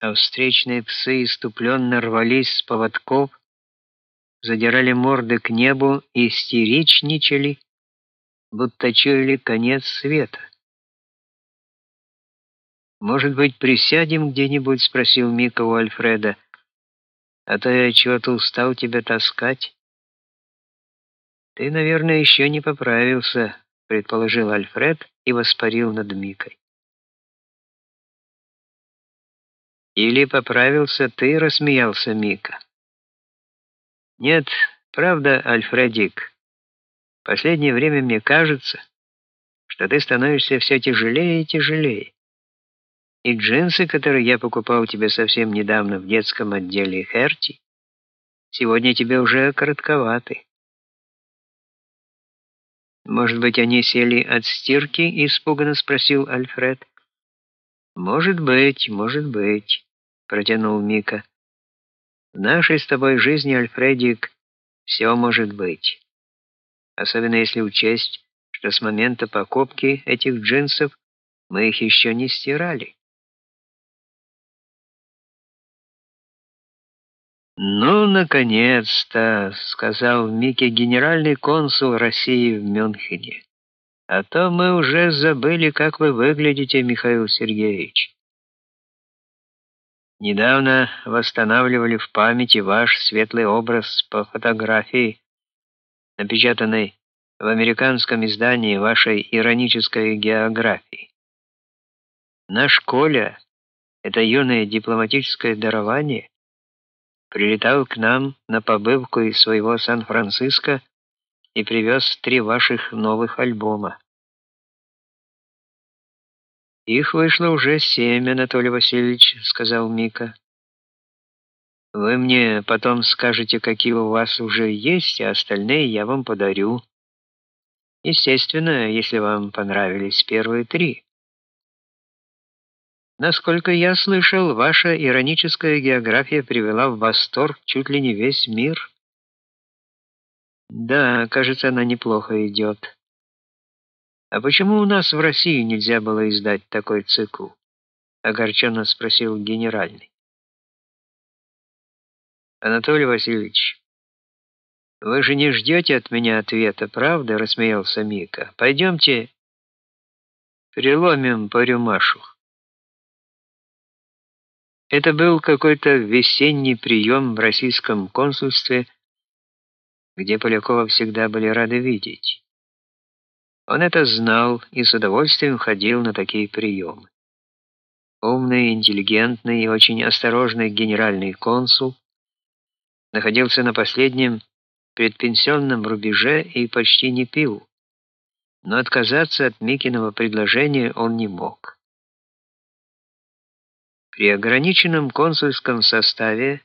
а встречные псы иступленно рвались с поводков, задирали морды к небу и истеричничали, будто чуяли конец света. «Может быть, присядем где-нибудь?» — спросил Мика у Альфреда. «А то я чего-то устал тебя таскать». «Ты, наверное, еще не поправился», — предположил Альфред и воспарил над Микой. «Или поправился ты?» — рассмеялся Мика. «Нет, правда, Альфредик, последнее время мне кажется, что ты становишься все тяжелее и тяжелее. И джинсы, которые я покупал тебе совсем недавно в детском отделе Херти, сегодня тебе уже коротковаты. Может быть, они сели от стирки? испуганно спросил Альфред. Может быть, может быть, протянул Мика. В нашей с тобой жизни, Альфредик, все может быть. Особенно если учесть, что с момента покупки этих джинсов мы их еще не стирали. «Ну, наконец-то», — сказал Микки генеральный консул России в Мюнхене. «А то мы уже забыли, как вы выглядите, Михаил Сергеевич. Недавно восстанавливали в памяти ваш светлый образ по фотографии, напечатанной в американском издании вашей иронической географии. Наш Коля — это юное дипломатическое дарование, прилетал к нам на побывку из своего Сан-Франциско и привез три ваших новых альбома. Их вышло уже семь, Анатолий Васильевич, сказал Мика. Вы мне потом скажете, какие у вас уже есть, а остальные я вам подарю. Естественно, если вам понравились первые три. Насколько я слышал, ваша ироническая география привела в восторг чуть ли не весь мир. Да, кажется, она неплохо идет. А почему у нас в России нельзя было издать такой цикл? огорченно спросил генеральный. Анатолий Васильевич, вы же не ждете от меня ответа, правда? рассмеялся Мика. Пойдемте переломим по рюмашу. Это был какой-то весенний прием в российском консульстве, где Полякова всегда были рады видеть. Он это знал и с удовольствием ходил на такие приемы. Умный, интеллигентный и очень осторожный генеральный консул находился на последнем предпенсионном рубеже и почти не пил. Но отказаться от Микиного предложения он не мог. При ограниченном консульском составе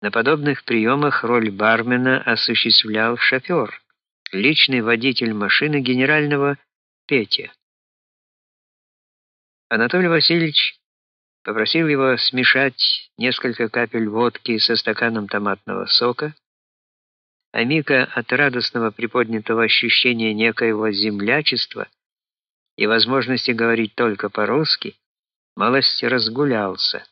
на подобных приемах роль бармена осуществлял шофер, личный водитель машины генерального Петя. Анатолий Васильевич попросил его смешать несколько капель водки со стаканом томатного сока, а Мика от радостного приподнятого ощущения некоего землячества и возможности говорить только по-русски малость разгулялся.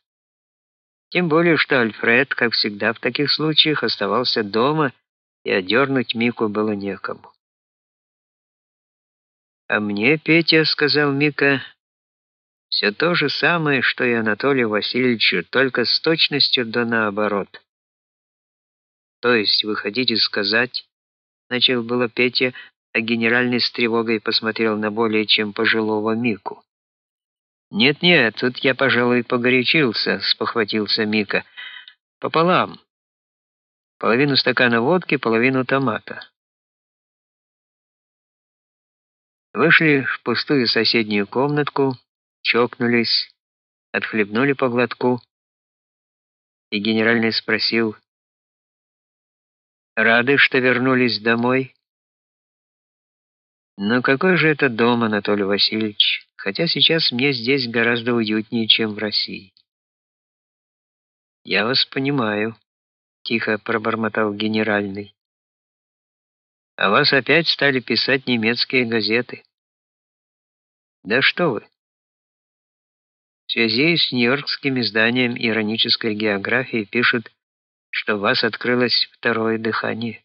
Тем более, что Альфред, как всегда в таких случаях, оставался дома, и одернуть Мику было некому. «А мне, Петя, — сказал Мика, — все то же самое, что и Анатолию Васильевичу, только с точностью да наоборот». «То есть вы хотите сказать, — начал было Петя, а генеральный с тревогой посмотрел на более чем пожилого Мику. Нет-нет, тут я, пожалуй, погорячился, спохватился Мика. Пополам. Половину стакана водки, половину томата. Вышли в пустую соседнюю комнатку, чокнулись, отхлебнули по глотку, и генеральный спросил: "Рады, что вернулись домой?" "Ну какой же это дом, Анатолий Васильевич?" Хотя сейчас мне здесь гораздо уютнее, чем в России. Я вас понимаю, тихо пробормотал генеральный. А вас опять стали писать немецкие газеты. Да что вы? В связи с нью-йоркским изданием иронической географии пишут, что у вас открылось второе дыхание.